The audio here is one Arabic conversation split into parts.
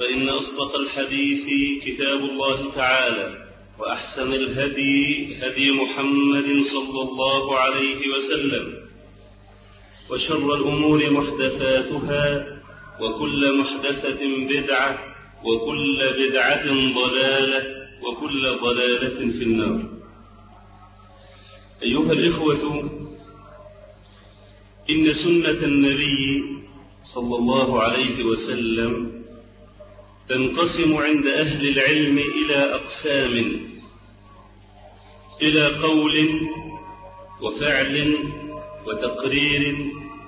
فإن أصدق الحديث كتاب الله تعالى وأحسن الهدي هدي محمد صلى الله عليه وسلم وشر الأمور محدثاتها وكل محدثة بدعة وكل بدعة ضلالة وكل ضلالة في النار أيها الإخوة إن سنة النبي صلى الله عليه وسلم تنقسم عند أهل العلم إلى أقسام إلى قول وفعل وتقرير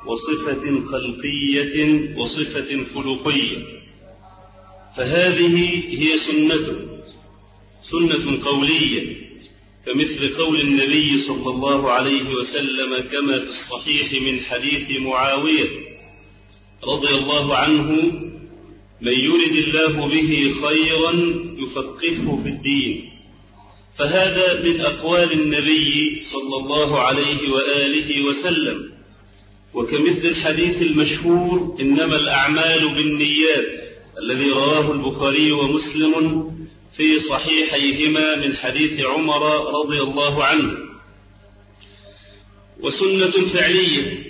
وصفة خلقية وصفة خلقية. فهذه هي سنة سنة قولية كمثل قول النبي صلى الله عليه وسلم كما في الصحيح من حديث معاوية رضي الله عنه من يرد الله به خيرا يفقهه في الدين. فهذا من أقوال النبي صلى الله عليه وآله وسلم. وكمثل الحديث المشهور إنما الأعمال بالنيات الذي رواه البخاري ومسلم في صحيحيهما من حديث عمر رضي الله عنه. وسنة فعلية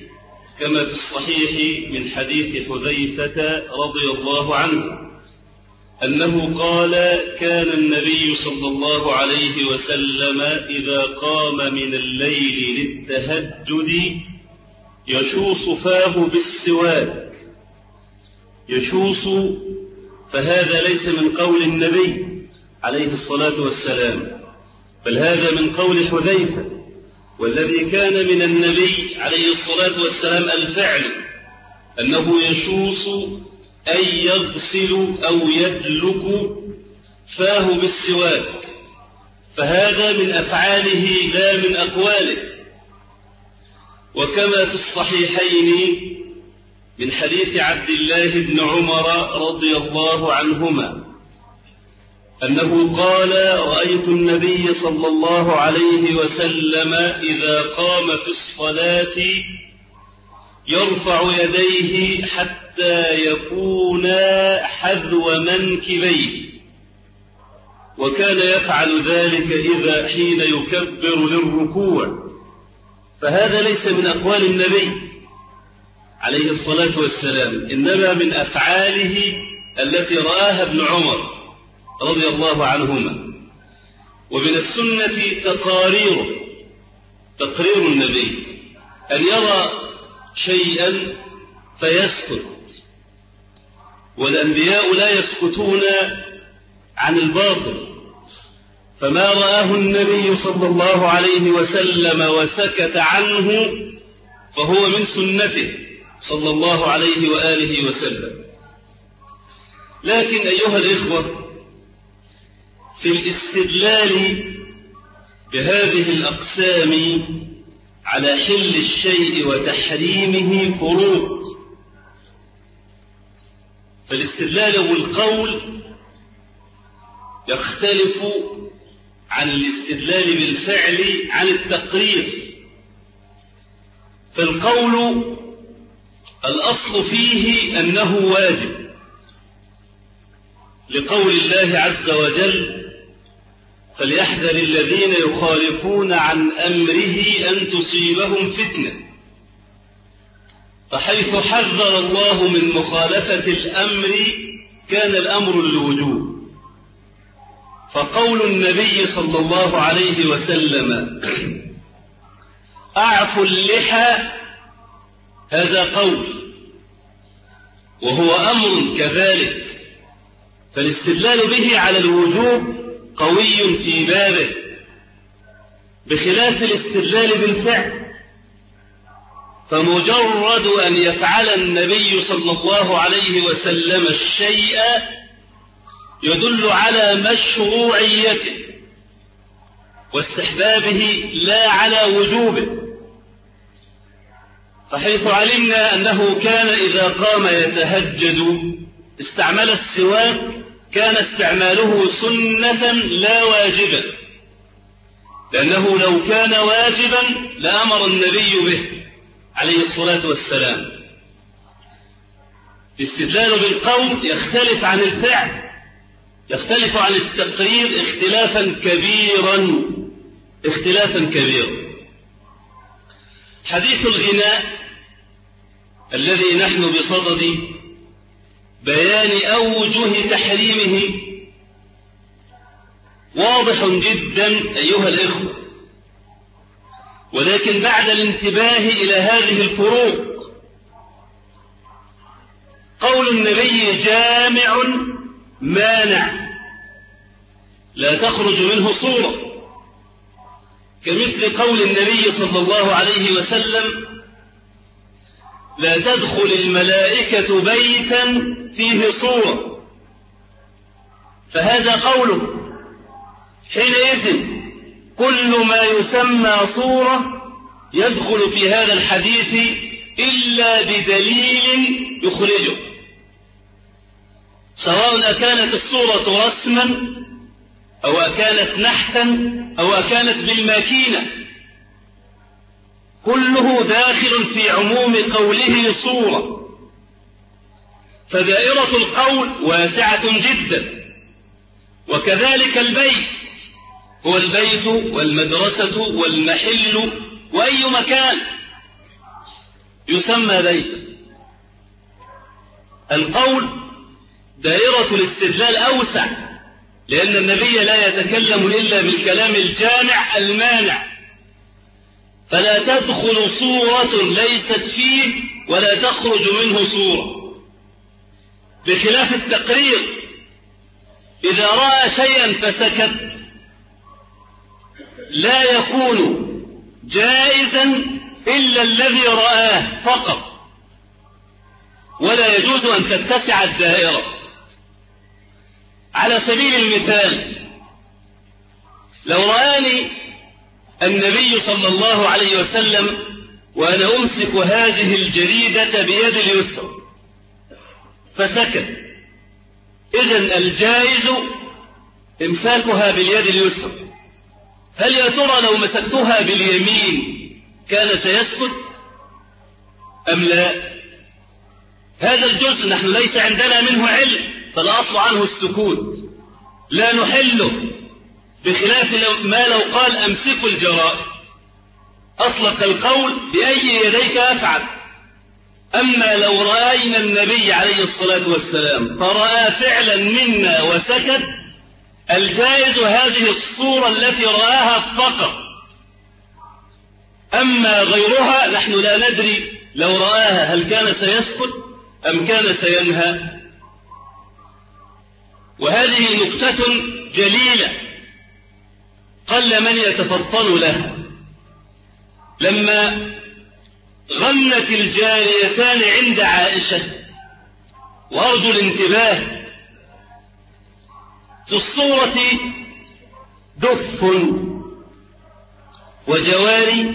كما في الصحيح من حديث حذيفة رضي الله عنه أنه قال كان النبي صلى الله عليه وسلم إذا قام من الليل للتهجد يشوص فاه بالسواك يشوص فهذا ليس من قول النبي عليه الصلاة والسلام بل هذا من قول حذيفة. والذي كان من النبي عليه الصلاة والسلام الفعل أنه يشوص أي يغسل أو يدلك فاه بالسواك فهذا من أفعاله لا من أقواله. وكما في الصحيحين من حديث عبد الله بن عمر رضي الله عنهما أنه قال رأيت النبي صلى الله عليه وسلم إذا قام في الصلاة يرفع يديه حتى يكون حذو منكبيه. وكان يفعل ذلك إذا حين يكبر للركوع. فهذا ليس من أقوال النبي عليه الصلاة والسلام إنما من أفعاله التي رآها ابن عمر. رضي الله عنهما. ومن السنة تقاريره تقرير النبي. أن يرى شيئا فيسكت. والأنبياء لا يسكتون عن الباطل. فما رآه النبي صلى الله عليه وسلم وسكت عنه فهو من سنته صلى الله عليه وآله وسلم. لكن أيها الإخوة في الاستدلال بهذه الأقسام على حل الشيء وتحريمه فروق فالاستدلال والقول يختلف عن الاستدلال بالفعل عن التقرير. فالقول الأصل فيه أنه واجب لقول الله عز وجل فليحذر الذين يخالفون عن أمره أن تصيبهم فتنة فحيث حذر الله من مخالفة الأمر كان الأمر للوجوب فقول النبي صلى الله عليه وسلم أعفوا اللحى هذا قول وهو أمر كذلك فالاستدلال به على الوجوب قوي في بابه بخلاف الاستدلال بالفعل فمجرد أن يفعل النبي صلى الله عليه وسلم الشيء يدل على مشروعيته واستحبابه لا على وجوبه. فحيث علمنا أنه كان إذا قام يتهجد استعمل السواك كان استعماله سنة لا واجبا لأنه لو كان واجبا لأمر النبي به عليه الصلاة والسلام. الاستدلال بالقول يختلف عن الفعل يختلف عن التقرير اختلافا كبيرا اختلافا كبيرا. حديث الغناء الذي نحن بصدده بيان أوجه تحريمه. واضح جدا أيها الإخوة. ولكن بعد الانتباه إلى هذه الفروق قول النبي جامع مانع. لا تخرج منه صورة. كمثل قول النبي صلى الله عليه وسلم لا تدخل الملائكة بيتا فيه صورة فهذا قوله حينئذ كل ما يسمى صورة يدخل في هذا الحديث إلا بدليل يخرجه. سواء أكانت الصورة رسما أو أكانت نحتا أو أكانت بالماكينة. كله داخل في عموم قوله صورة. فدائرة القول واسعة جدا وكذلك البيت. هو البيت والمدرسة والمحل وأي مكان. يسمى بيتا القول دائرة الاستدلال أوسع لأن النبي لا يتكلم إلا بالكلام الجامع المانع. فلا تدخل صورة ليست فيه ولا تخرج منه صورة. بخلاف التقرير. إذا رأى شيئا فسكت. لا يكون جائزا إلا الذي رآه فقط. ولا يجوز أن تتسع الدائرة. على سبيل المثال لو رآني النبي صلى الله عليه وسلم وأنا أمسك هذه الجريدة بيد اليسرى فسكت إذا الجائز إمساكها باليد اليسرى؟ هل يا ترى لو مسكتها باليمين كان سيسكت أم لا؟ هذا الجزء نحن ليس عندنا منه علم فالأصل عنه السكوت. لا نحله بخلاف ما لو قال أمسك الجرائد أطلق القول بأي يديك أفعل. أما لو رأينا النبي عليه الصلاة والسلام فرأى فعلا منا وسكت الجائز هذه الصورة التي رآها فقط. أما غيرها نحن لا ندري لو رآها هل كان سيسكت أم كان سينهى. وهذه نقطة جليلة قل من يتفطن له. لما غنت الجاريتان عند عائشة. وأرجو الانتباه. في الصورة دف وجواري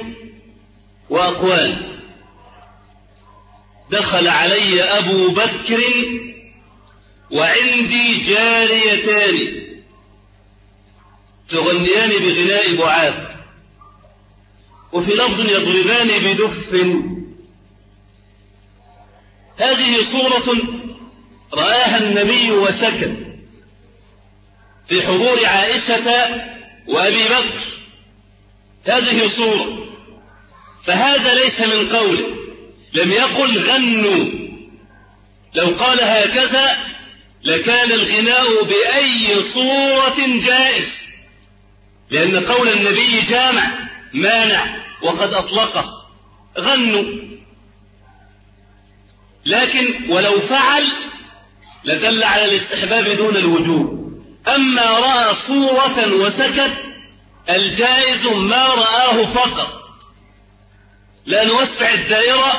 وأقوال. دخل علي أبو بكر وعندي جاريتان. تغنيان بغناء بعاد وفي لفظ يضربان بدف. هذه صورة رآها النبي وسكن في حضور عائشة وأبي بكر. هذه صورة. فهذا ليس من قوله لم يقل غنوا. لو قال هكذا لكان الغناء بأي صورة جائز. لأن قول النبي جامع. مانع وقد أطلقه غنوا لكن ولو فعل لدل على الاستحباب دون الوجوب. أما رأى صورة وسكت الجائز ما رآه فقط. لا نوسع الدائرة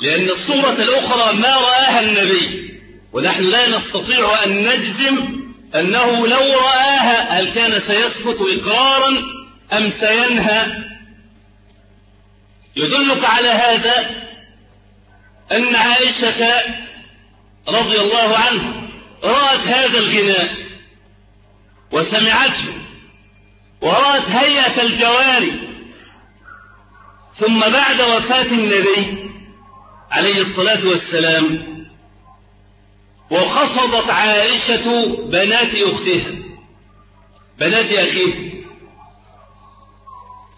لأن الصورة الأخرى ما رآها النبي. ونحن لا نستطيع أن نجزم أنه لو رآها هل كان سيسكت إقرارا؟ أم سينهى؟ يدلك على هذا أن عائشة رضي الله عنه رأت هذا الغناء وسمعته ورأت هيئة الجواري ثم بعد وفاة النبي عليه الصلاة والسلام وخفضت عائشة بنات أختها بنات أخيها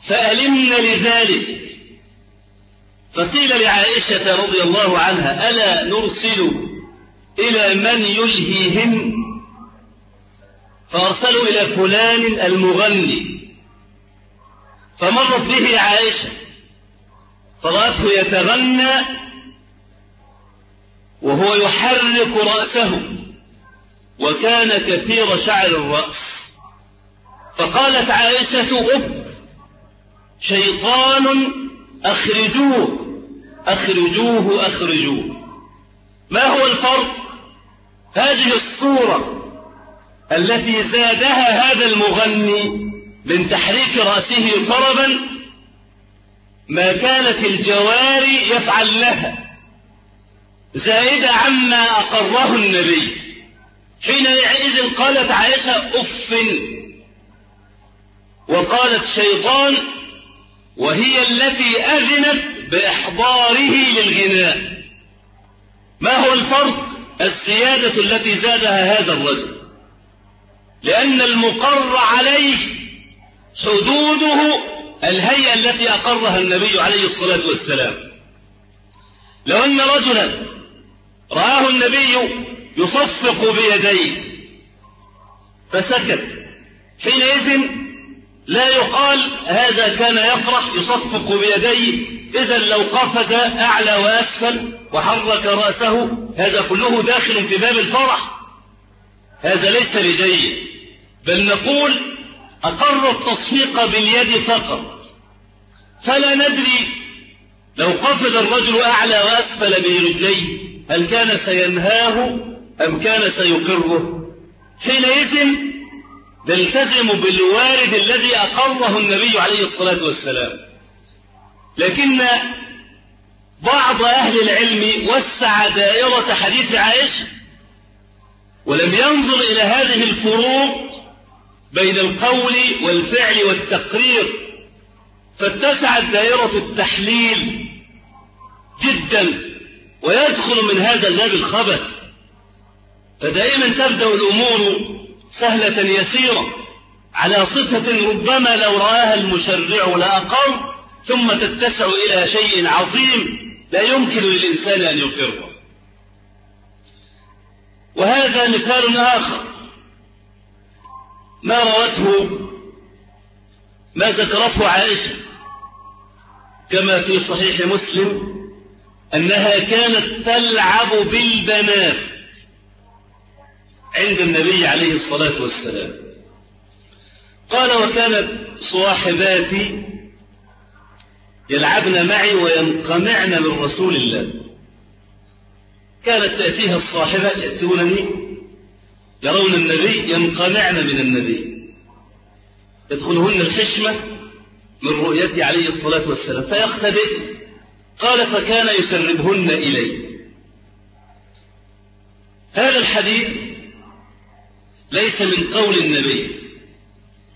فألمنا لذلك. فقيل لعائشة رضي الله عنها ألا نرسل إلى من يلهيهم؟ فأرسلوا إلى فلان المغني. فمرت به عائشة فرأته يتغنى وهو يحرك رأسه وكان كثير شعر الرأس. فقالت عائشة أف شيطان أخرجوه أخرجوه أخرجوه. ما هو الفرق؟ هذه الصورة التي زادها هذا المغني من تحريك رأسه طربا ما كانت الجواري يفعل لها. زائدة عما أقره النبي. حين يعيز قالت عائشة أف. وقالت شيطان وهي التي أذنت بإحضاره للغناء. ما هو الفرق؟ السيادة التي زادها هذا الرجل. لأن المقر عليه حدوده الهيئة التي أقرها النبي عليه الصلاة والسلام. لو أن رجلا رآه النبي يصفق بيديه فسكت. حينئذ لا يقال هذا كان يفرح يصفق بيديه. إذا لو قفز أعلى وأسفل وحرك رأسه هذا كله داخل في باب الفرح. هذا ليس لجيد. بل نقول أقر التصفيق باليد فقط. فلا ندري لو قفز الرجل أعلى وأسفل به رجليه هل كان سينهاه أم كان سيقره؟ حينئذ نلتزم بالوارد الذي أقره النبي عليه الصلاة والسلام. لكن بعض أهل العلم وسع دائرة حديث عائشة ولم ينظر إلى هذه الفروق بين القول والفعل والتقرير فاتسعت دائرة التحليل جدا ويدخل من هذا الباب الخبث. فدائما تبدأ الأمور سهلة يسيرة على صفة ربما لو رآها المشرع لأقر ثم تتسع إلى شيء عظيم لا يمكن للإنسان أن يقره. وهذا مثال آخر. ما روته ما ذكرته عائشة. كما في صحيح مسلم أنها كانت تلعب بالبنات. عند النبي عليه الصلاة والسلام. قال وكانت صاحباتي يلعبن معي وينقمعن من رسول الله. كانت تأتيها الصاحبة يأتونني يرون النبي ينقمعن من النبي. يدخلهن الحشمة من رؤيته عليه الصلاة والسلام. فيختبئ. قال فكان يسربهن إلي. هذا الحديث ليس من قول النبي.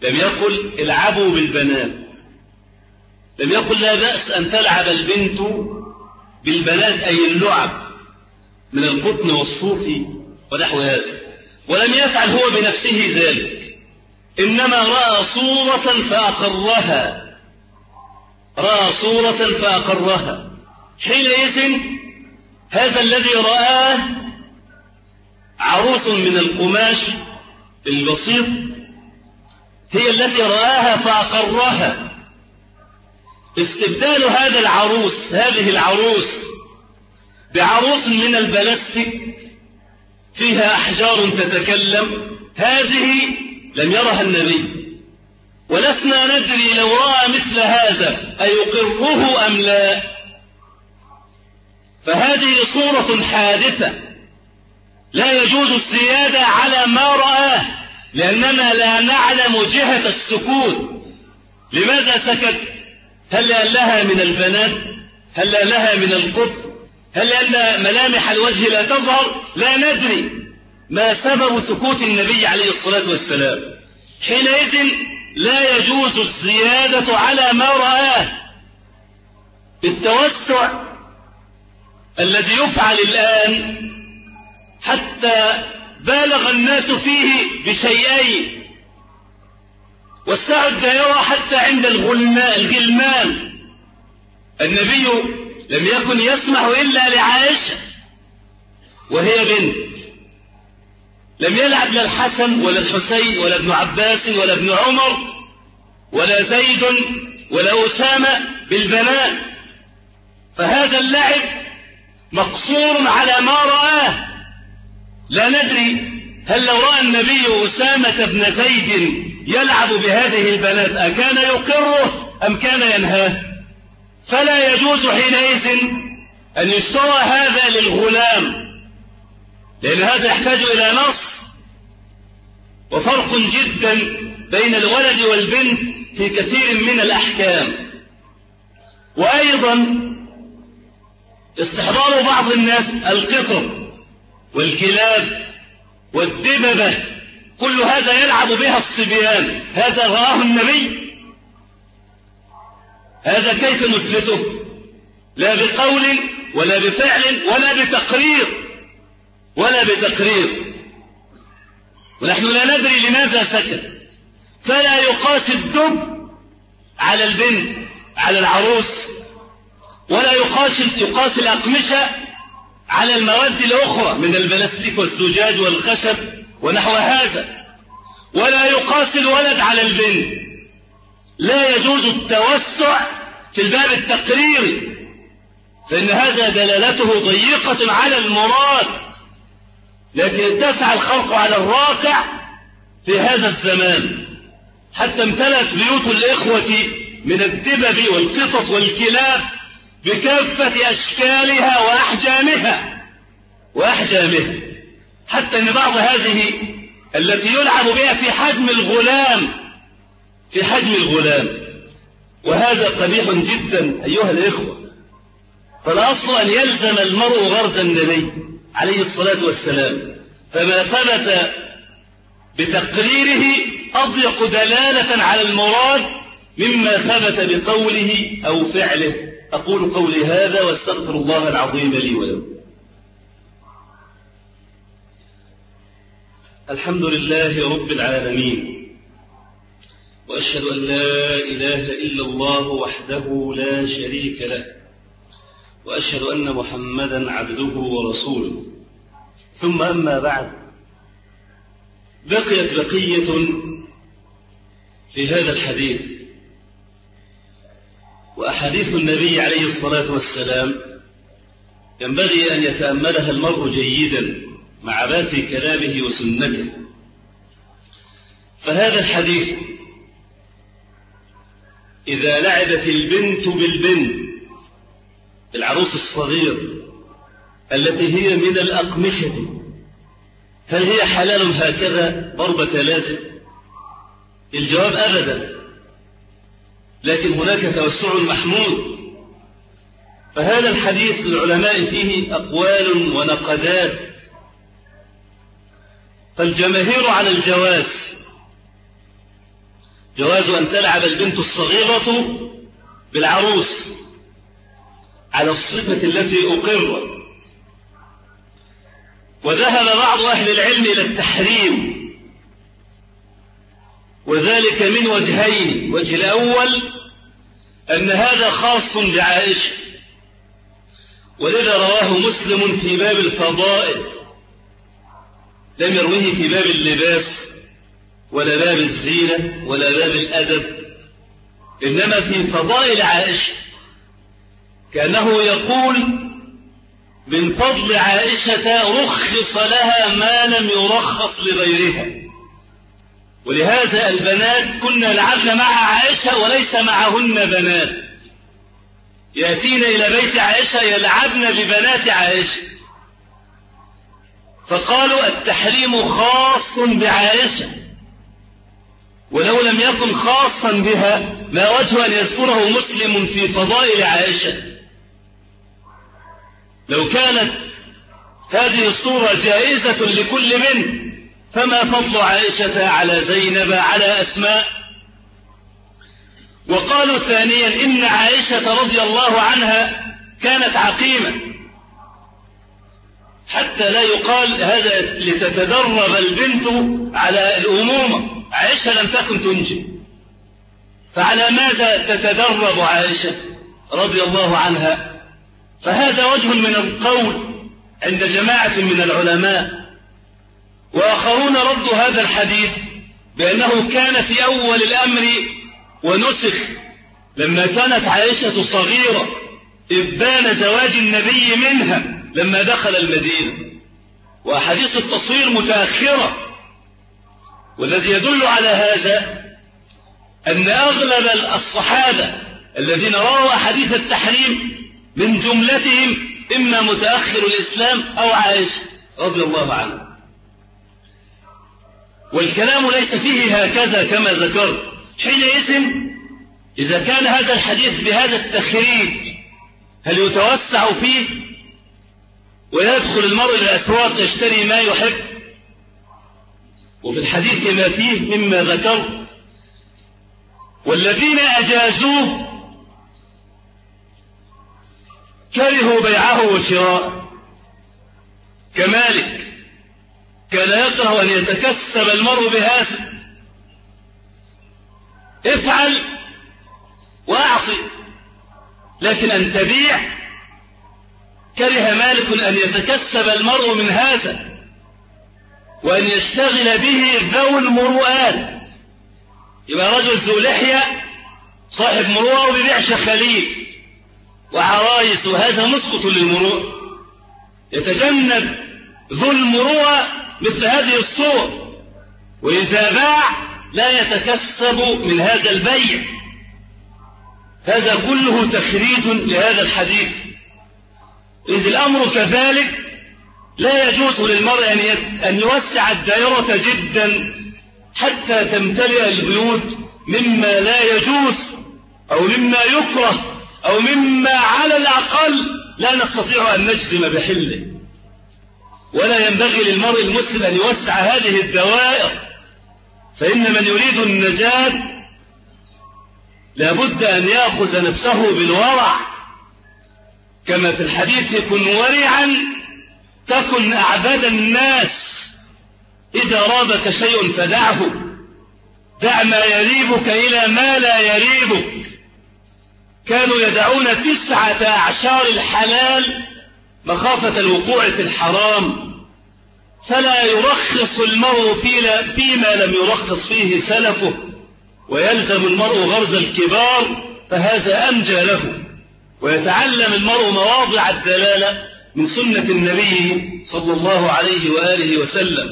لم يقل العبوا بالبنات. لم يقل لا بأس أن تلعب البنت بالبنات أي اللعب من القطن والصوف ونحو هذا. ولم يفعل هو بنفسه ذلك. إنما رأى صورة فأقرها. رأى صورة فأقرها. حينئذ هذا الذي رآه عروس من القماش البسيط هي التي رآها فأقرها. استبدال هذا العروس هذه العروس بعروس من البلاستيك فيها أحجار تتكلم. هذه لم يرها النبي. ولسنا ندري لو رأى مثل هذا أيقره أم لا. فهذه صورة حادثة. لا يجوز الزيادة على ما رآه لأننا لا نعلم جهة السكوت. لماذا سكت؟ هل لها من البنات؟ هل لها من القط؟ هل لأن ملامح الوجه لا تظهر؟ لا ندري. ما سبب سكوت النبي عليه الصلاة والسلام؟ حينئذ لا يجوز الزيادة على ما رآه. بالتوسع الذي يفعل الآن حتى بالغ الناس فيه بشيئين وسعوا الدائرة حتى عند الغلمان. النبي لم يكن يسمح إلا لعائشة وهي بنت. لم يلعب لا الحسن ولا الحسين ولا ابن عباس ولا ابن عمر ولا زيد ولا أسامة بالبنات. فهذا اللعب مقصور على ما رآه. لا ندري هل لو رأى النبي أسامة بن زيد يلعب بهذه البنات أكان يقره أم كان ينهاه؟ فلا يجوز حينئذ أن يستوى هذا للغلام لأن هذا يحتاج إلى نص. وفرق جدا بين الولد والبنت في كثير من الأحكام. وأيضا استحضار بعض الناس القطر. والكلاب والدببة كل هذا يلعب بها الصبيان. هذا رآه النبي. هذا كيف نثبته؟ لا بقول ولا بفعل ولا بتقرير ولا بتقرير. ونحن لا ندري لماذا سكت. فلا يقاس الدب على البنت على العروس. ولا يقاس يقاس الأقمشة على المواد الأخرى من البلاستيك والزجاج والخشب ونحو هذا. ولا يقاس الولد على البنت لا يجوز التوسع في الباب التقريري فإن هذا دلالته ضيقة على المراد لكن اتسع الخلق على الراكع في هذا الزمان. حتى امتلأت بيوت الإخوة من الدبب والقطط والكلاب بكافة أشكالها وأحجامها وأحجامها. حتى أن بعض هذه التي يلعب بها في حجم الغلام في حجم الغلام. وهذا قبيح جدا أيها الإخوة. فالأصل أن يلزم المرء غرز النبي عليه الصلاة والسلام. فما ثبت بتقريره أضيق دلالة على المراد مما ثبت بقوله أو فعله. أقول قولي هذا واستغفر الله العظيم لي ولكم. الحمد لله رب العالمين وأشهد أن لا إله إلا الله وحده لا شريك له وأشهد أن محمدا عبده ورسوله. ثم أما بعد بقيت بقية في هذا الحديث. وأحاديث النبي عليه الصلاة والسلام ينبغي أن يتأملها المرء جيدا مع بات كلامه وسنته. فهذا الحديث إذا لعبت البنت بالبنت العروس الصغير التي هي من الأقمشة هل هي حلال هكذا ضربة لازم؟ الجواب أبدا. لكن هناك توسع محمود. فهذا الحديث للعلماء فيه أقوال ونقدات. فالجماهير على الجواز. جواز أن تلعب البنت الصغيرة بالعروس على الصفة التي أقرت وذهب بعض أهل العلم إلى التحريم. وذلك من وجهين. وجه الأول أن هذا خاص بعائشة. ولذا رواه مسلم في باب الفضائل. لم يروه في باب اللباس ولا باب الزينة ولا باب الأدب. إنما في فضائل عائشة. كأنه يقول من فضل عائشة رخص لها ما لم يرخص لغيرها. ولهذا البنات كنا لعبنا مع عائشة وليس معهن بنات. يأتين إلى بيت عائشة يلعبن ببنات عائشة. فقالوا التحريم خاص بعائشة. ولو لم يكن خاصا بها ما وجه أن يذكره مسلم في فضائل عائشة. لو كانت هذه الصورة جائزة لكل منه فما فضل عائشة على زينب على أسماء؟ وقالوا ثانيا إن عائشة رضي الله عنها كانت عقيمة. حتى لا يقال هذا لتتدرب البنت على الأمومة. عائشة لم تكن تنجب فعلى ماذا تتدرب عائشة رضي الله عنها؟ فهذا وجه من القول عند جماعة من العلماء. وآخرون ردوا هذا الحديث بأنه كان في أول الأمر ونسخ لما كانت عائشة صغيرة إبان زواج النبي منها لما دخل المدينة. وأحاديث التصوير متأخرة. والذي يدل على هذا أن أغلب الصحابة الذين رأوا حديث التحريم من جملتهم إما متأخر الإسلام أو عائشة رضي الله عنه والكلام ليس فيه هكذا كما ذكرت. حينئذ إذا كان هذا الحديث بهذا التخريج هل يتوسع فيه؟ ويدخل المرء إلى الأسواق يشتري ما يحب. وفي الحديث ما فيه مما ذكر والذين أجازوه كرهوا بيعه وشراء كمالك كان يكره أن يتكسب المرء بهذا. افعل وأعطي لكن أن تبيع. كره مالك أن يتكسب المرء من هذا. وأن يشتغل به ذو المروءات. يبقى رجل ذو لحية صاحب مروءة وبيبيع خليل. وعرايس وهذا مسقط للمروءة يتجنب ذو المروءة مثل هذه الصور وإذا باع لا يتكسب من هذا البيع. هذا كله تخريج لهذا الحديث. إذ الأمر كذلك لا يجوز للمرء أن يوسع الدائرة جدا حتى تمتلئ البيوت مما لا يجوز أو مما يكره أو مما على الأقل لا نستطيع أن نجزم بحله. ولا ينبغي للمرء المسلم أن يوسع هذه الدوائر فإن من يريد النجاة لابد أن يأخذ نفسه بالورع كما في الحديث كن ورعا تكن أعبد الناس إذا رابك شيء فدعه دع ما يريبك إلى ما لا يريبك. كانوا يدعون تسعة أعشار الحلال مخافة الوقوع في الحرام فلا يرخص المرء فيما لم يرخص فيه سلفه ويلزم المرء غرز الكبار فهذا أنجى له. ويتعلم المرء مواضع الدلالة من سنة النبي صلى الله عليه وآله وسلم.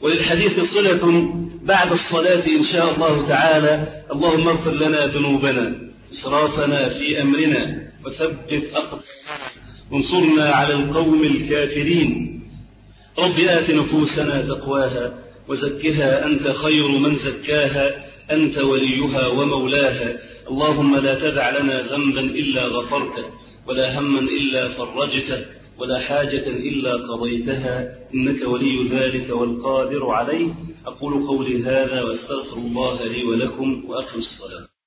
وللحديث صلة بعد الصلاة إن شاء الله تعالى. اللهم اغفر لنا ذنوبنا إسرافنا في أمرنا وثبت أقدامنا. انصرنا على القوم الكافرين. رب آت نفوسنا تقواها وزكها أنت خير من زكاها أنت وليها ومولاها. اللهم لا تدع لنا ذنبا إلا غفرته ولا هما إلا فرجته ولا حاجة إلا قضيتها. إنك ولي ذلك والقادر عليه. أقول قولي هذا وأستغفر الله لي ولكم واخر الصلاة.